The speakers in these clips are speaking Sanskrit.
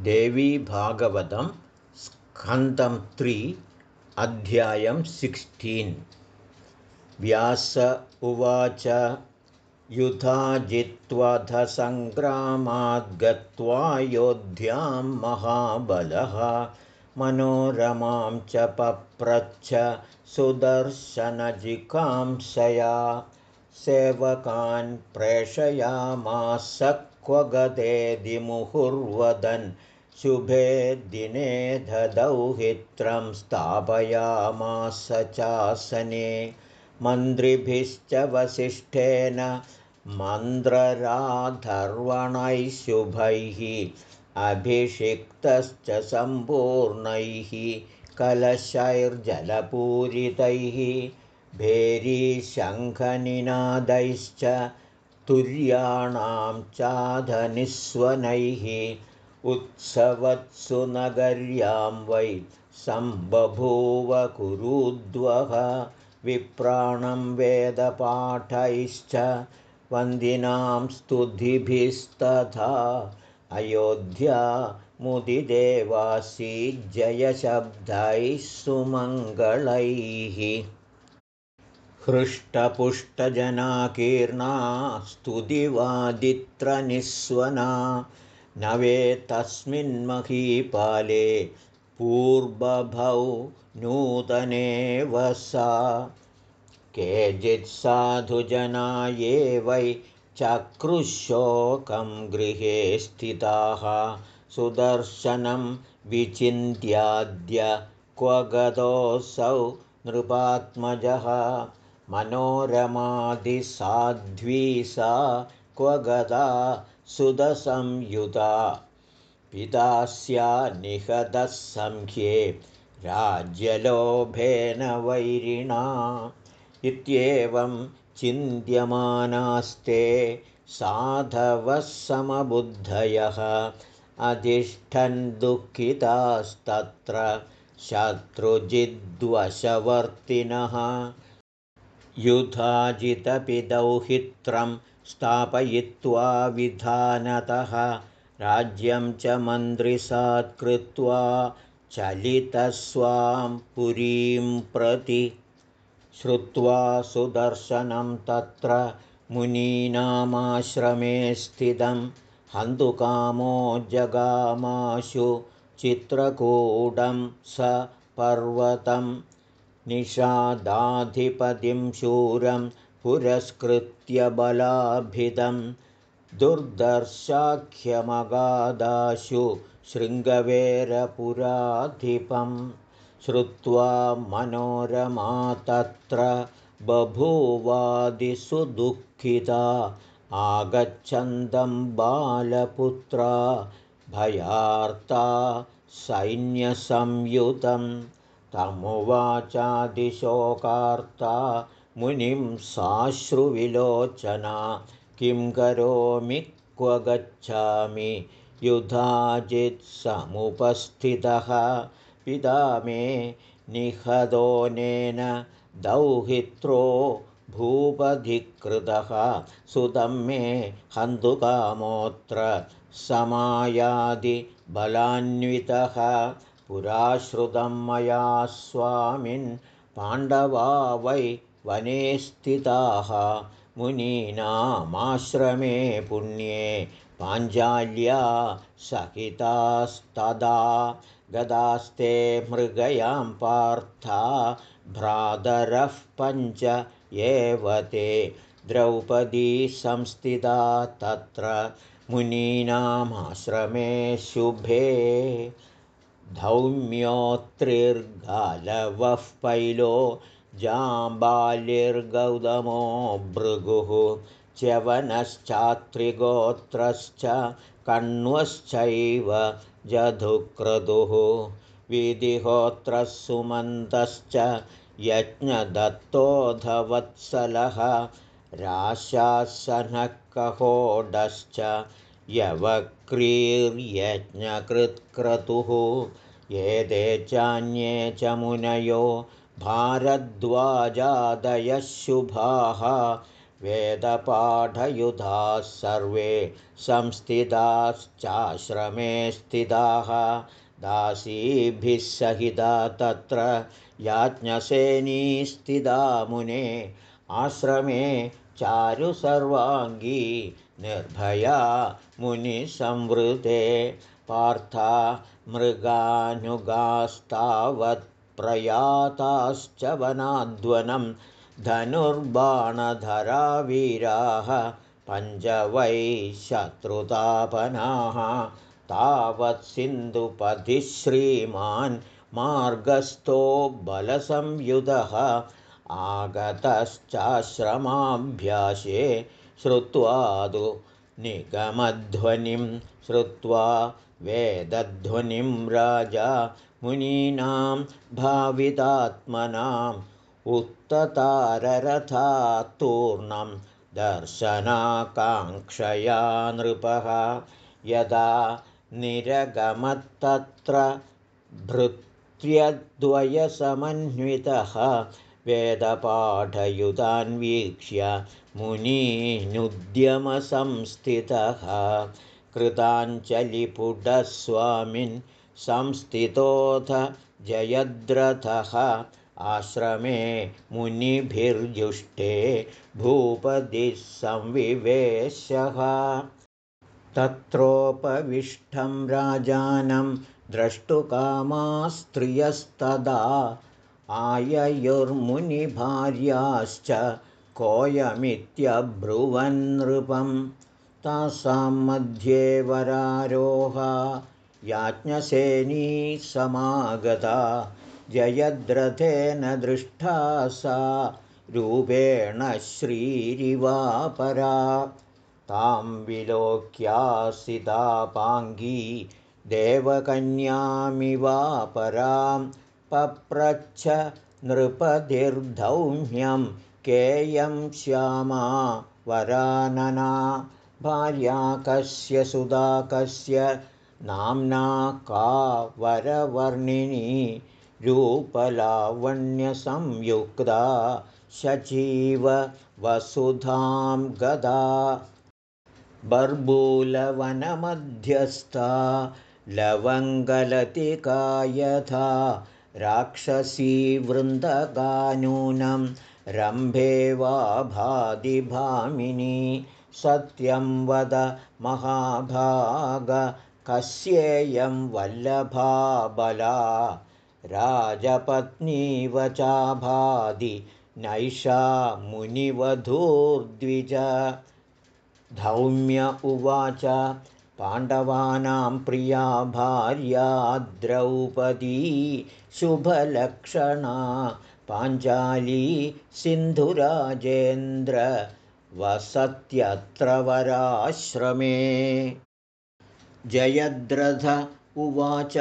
देवीभागवतं स्कन्दं त्रि अध्यायं सिक्स्टीन्। व्यास उवाच युधाजित्वधसङ्ग्रामाद्गत्वायोध्यां महाबलः मनोरमां च पप्रच्छ सुदर्शनजिकांसया सेवकान् प्रेषयामास क्व गदेदिमुहुर्वदन् शुभे दिने ददौहित्रं स्थापयामास चासने। मन्त्रिभिश्च वसिष्ठेन मन्द्रराधर्वणैः शुभैः अभिषिक्तश्च सम्पूर्णैः कलशैर्जलपूरितैः भेरीशङ्खनिनादैश्च तुर्याणां चाधनिस्वनैः उत्सवत्सु नगर्यां वै सम्बभूव कुरुद्वः विप्राणं वेदपाठैश्च वन्दिनां स्तुतिभिस्तथा अयोध्या मुदिदेवासीज्जयशब्दैः सुमङ्गलैः हृष्टपुष्टजनाकीर्णा स्तुतिवादित्रनिःस्वना नवेतस्मिन्महीपाले पूर्वभौ नूतने सा केचित्साधुजना ये वै चक्रुशोकं गृहे स्थिताः। सुदर्शनं विचिन्त्याद्य क्व गतोऽसौ नृपात्मजः मनोरमादिसाध्वी सा क्व गदा सुदसंयुता पितास्या निहतः संख्ये राज्यलोभेन वैरिणा। इत्येवं चिन्त्यमानास्ते साधवः समबुद्धयः। अधिष्ठन् दुःखितास्तत्र शत्रुजिद्वशवर्तिनः युधाजितपि दौहित्रं स्थापयित्वा विधानतः राज्यं च मन्त्रिसात्कृत्वा चलितस्वां पुरीं प्रति श्रुत्वा सुदर्शनं तत्र मुनीनामाश्रमे स्थितं हन्तुकामो जगामाशु चित्रकूटं स पर्वतम् निषादाधिपतिं शूरं पुरस्कृत्य बलाभिदं दुर्दर्शाख्यमगादाशु शृङ्गवेरपुराधिपं श्रुत्वा मनोरमा तत्र बभूवादिसुदुःखिता आगच्छन्दं बालपुत्रा भयार्ता सैन्यसंयुतम् तमुवाचादिशोकार्ता मुनिं साश्रुविलोचना किं करोमि क्व गच्छामि? युधाजित्समुपस्थितः पिता मे निहदोनेन दौहित्रो भूपधिकृतः। सुतं मे हन्तुकामोऽत्र समायादिबलान्वितः पुराश्रुतं मया स्वामिन् पाण्डवा वै वने स्थिताः। मुनीनामाश्रमे पुण्ये पाञ्जाल्या सहितास्तदा। गदास्ते मृगयां पार्था भ्रातरः पञ्च एव ते। द्रौपदी संस्थिता तत्र मुनीनामाश्रमे शुभे धौम्योत्रिर्गालवः पैलो जाम्बालिर्गौतमो भृगुः च्यवनश्चात्रिगोत्रश्च कण्वश्चैव जधुक्रतुः विधिहोत्रः सुमन्तश्च यज्ञदत्तोधवत्सलः राशासनः कहोडश्च यवक्रीर्यज्ञकृत्क्रतुः एते चान्ये च मुनयो भारद्वाजादयः शुभाः वेदपाठयुधाः सर्वे संस्थिताश्चाश्रमे स्थिताः। दासीभिः सहिता तत्र याज्ञसेनी स्थिता मुने। आश्रमे चारुसर्वाङ्गी निर्भया मुनिसंवृते पार्था मृगानुगास्तावत्प्रयाताश्च वनाद्वनं धनुर्बाणधरावीराः पञ्च वै शत्रुतापनाः तावत् सिन्धुपतिः श्रीमान् मार्गस्थो बलसंयुधः आगतश्चाश्रमाभ्यासे श्रुत्वादु निगमध्वनिं श्रुत्वा वेदध्वनिं राजा मुनीनां भावितात्मनाम् उत्तताररथात्तूर्णं दर्शनाकाङ्क्षया नृपः। यदा निरगमत्तत्र भृत्यद्वयसमन्वितः वेदपाठयुतान्वीक्ष्य मुनीनुद्यमसंस्थितः कृताञ्जलिपुटस्वामिन् संस्थितोऽथ जयद्रथः आश्रमे मुनिभिर्जुष्टे भूपदिः संविवेशः तत्रोपविष्टं राजानं द्रष्टुकामास्त्रियस्तदा आययुर्मुनिभार्याश्च कोऽयमित्यब्रुवन्नृपं तासां मध्ये वरारोहा याज्ञसेनी समागता जयद्रथेन दृष्टा सा रूपेण श्रीरिवापरा। तां विलोक्यासितापाङ्गी देवकन्यामिवापरां पप्रच्छ नृपतिर्धौम्यं केयं श्यामा वरानना भार्या कस्य सुधा कस्य नाम्ना का वरवर्णिनी रूपलावण्यसंयुक्ता शचीव वसुधां गदा बर्बूलवनमध्यस्था लवङ्गलतिका यथा राक्षसीवृन्दगानूनं रम्भे वा भादिभामिनी सत्यं वद महाभाग कस्येयं वल्लभा बला राजपत्नीवचाभादि नैषा मुनिवधूर्द्विज। धौम्य उवाच पाण्डवानां प्रिया भार्या द्रौपदी शुभलक्षणा। पाञ्चाली सिन्धुराजेन्द्र वसत्यत्र वराश्रमे जयद्रथ उवाच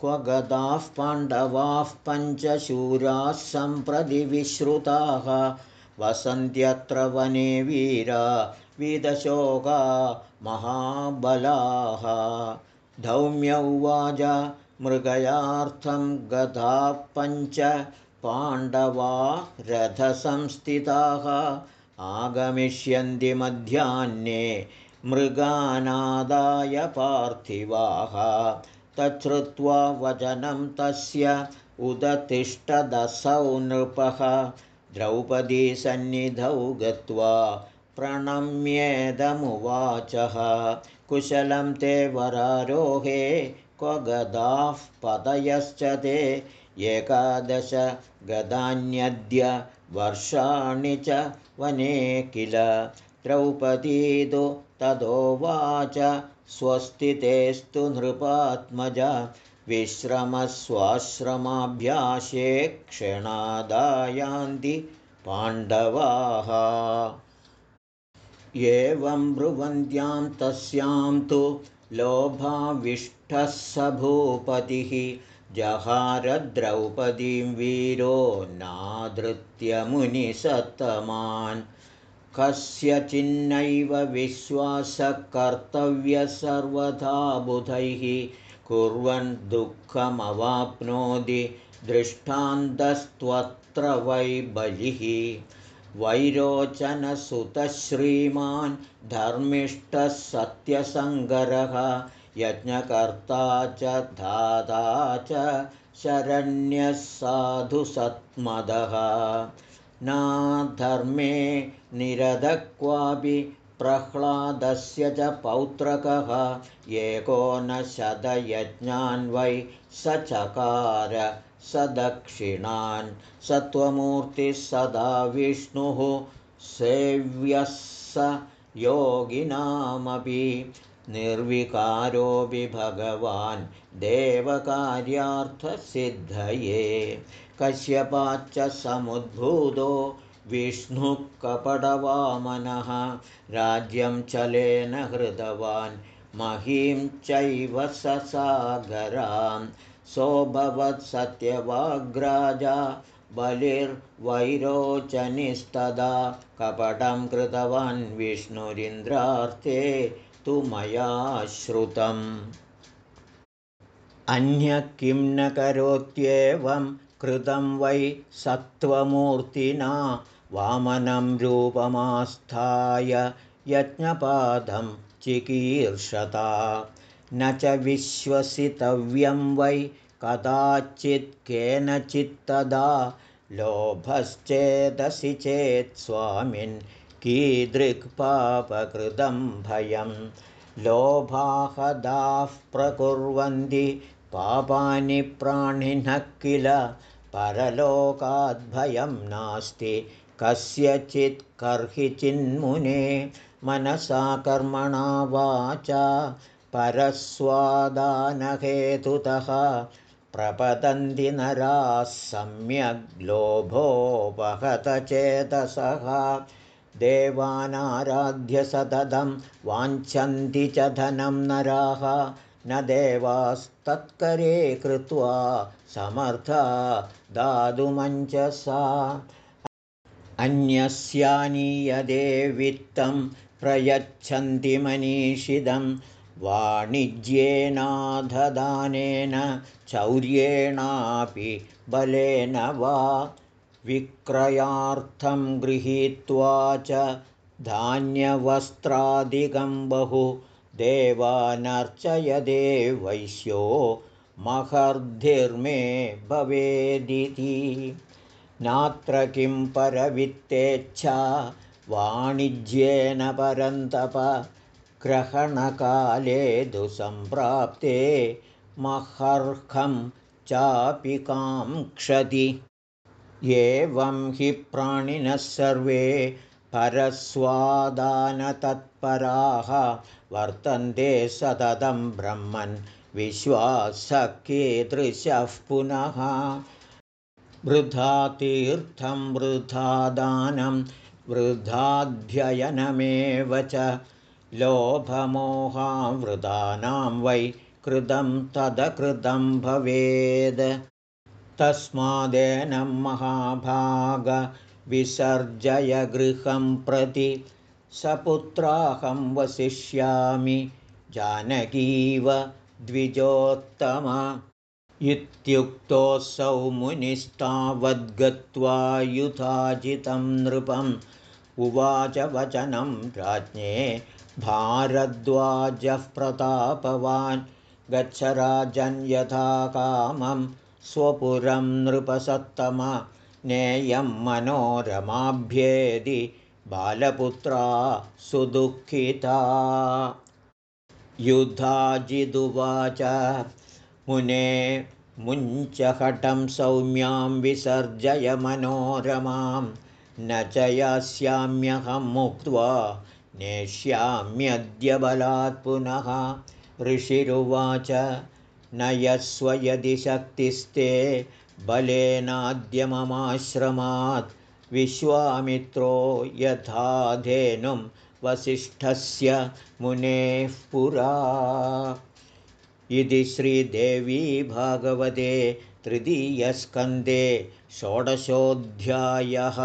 क्व गताः पाण्डवाः पञ्चशूराः सम्प्रति विश्रुताः। वसन्त्यत्र वने वीरा विदशोका महाबलाः। धौम्य उवाच मृगयार्थं गताः पञ्च पाण्डवा रथसंस्थिताः आगमिष्यन्ति मध्याह्ने मृगानादाय पार्थिवाः। तच्छ्रुत्वा वचनं तस्य उदतिष्ठदसौ नृपः। द्रौपदीसन्निधौ गत्वा प्रणम्येदमुवाचः। कुशलं ते वरारोहे क्व गदाः पदयश्च ते। एकादश गदान्यद्य वर्षाणि च वने किल? द्रौपदीदु तदोवाच स्वस्तितेस्तु नृपात्मज। विश्रमस्वाश्रमाभ्यासे क्षणादायान्ति पाण्डवाः। एवं ब्रुवन्त्यां तस्यां तु लोभाविष्ठः स भूपतिः जहारद्रौपदीं वीरो नादृत्यमुनिसत्तमान् कस्यचिन्नैव विश्वासकर्तव्यः सर्वथा बुधैः कुर्वन् दुःखमवाप्नोति दृष्टान्तस्त्वत्र वै बलिः। वैरोचनसुतश्रीमान् धर्मिष्ठः सत्यसङ्गरः यज्ञकर्ता च धाता च शरण्यः साधुसत्मदः नाधर्मे निरधक्वापि प्रह्लादस्य च पौत्रकः। एकोनशतयज्ञान्वै स चकार स दक्षिणान् सत्त्वमूर्तिः सदा विष्णुः सेव्यः स योगिनामपि निर्विकारोऽपि भगवान् देवकार्यार्थसिद्धये। कश्यपाच्च समुद्भूतो विष्णुः कपटवामनः राज्यं चलेन हृतवान् महीं चैव ससागरां सोऽभवत्सत्यवाग्राजा बलिर्वैरोचनिस्तदा कपटं कृतवान् विष्णुरिन्द्रार्थे तु मया श्रुतम्। अन्यः किं न करोत्येवं कृतं वै सत्त्वमूर्तिना वामनं रूपमास्थाय यज्ञपादं चिकीर्षता। न च विश्वसितव्यं वै कदाचित् केनचित्तदा लोभश्चेदसि चेत् स्वामिन् कीदृक्पापकृतं भयं। लोभाहदाः प्रकुर्वन्ति पापानि प्राणिनः किल? परलोकाद्भयं नास्ति। कस्यचित् कर्हि चिन्मुने मनसा कर्मणा वाचा। परस्वादानहेतुतः प्रपतन्ति नराः सम्यग् लोभोपहतचेतसः देवानाराध्य सततं वाञ्छन्ति च धनं नराः। न देवास्तत्करे कृत्वा समर्था दातुमञ्चसा। अन्यस्यानीयदे वित्तं प्रयच्छन्ति मनीषिदं वाणिज्येनाधदानेन चौर्येणापि बलेन वा विक्रयार्थं गृहीत्वा च धान्यवस्त्रादिकं बहु देवानर्चयदे वैश्यो महर्धिर्मे भवेदिति। नात्र किं परवित्तेच्छा वाणिज्येन परन्तप ग्रहणकाले दुसम्प्राप्ते महर्हं चापि काङ्क्षति एवं हि प्राणिनः सर्वे परस्वादानतत्पराः वर्तन्ते सततं ब्रह्मन् विश्वासः कीदृशः पुनः। वृथा तीर्थं वृथा दानं वृथाध्ययनमेव च लोभमोहावृतानां वै कृतं तदकृतं भवेद् तस्मादेनं महाभागविसर्जय गृहं प्रति सपुत्राहं वसिष्यामि जानकीव द्विजोत्तम। इत्युक्तोऽसौ मुनिस्तावद्गत्वा युधाजितं नृपम्। उवाच वचनं राज्ञे भारद्वाजः प्रतापवान्। गच्छ राजन् यथा कामं स्वपुरं नृपसत्तम नेयं मनोरमाभ्येदि बालपुत्रा सुदुःखिता। युधाजिदुवाच मुने मुञ्चहटं सौम्यां विसर्जय मनोरमां। न च यास्याम्यहं मुक्त्वा नेष्याम्यद्य बलात् पुनः। ऋषिरुवाच न यस्व यदि शक्तिस्ते बलेनाद्य ममाश्रमात् विश्वामित्रो यथा धेनुं वसिष्ठस्य मुनेः पुरा। इति श्रीदेवी भागवते तृतीयस्कन्धे षोडशोऽध्यायः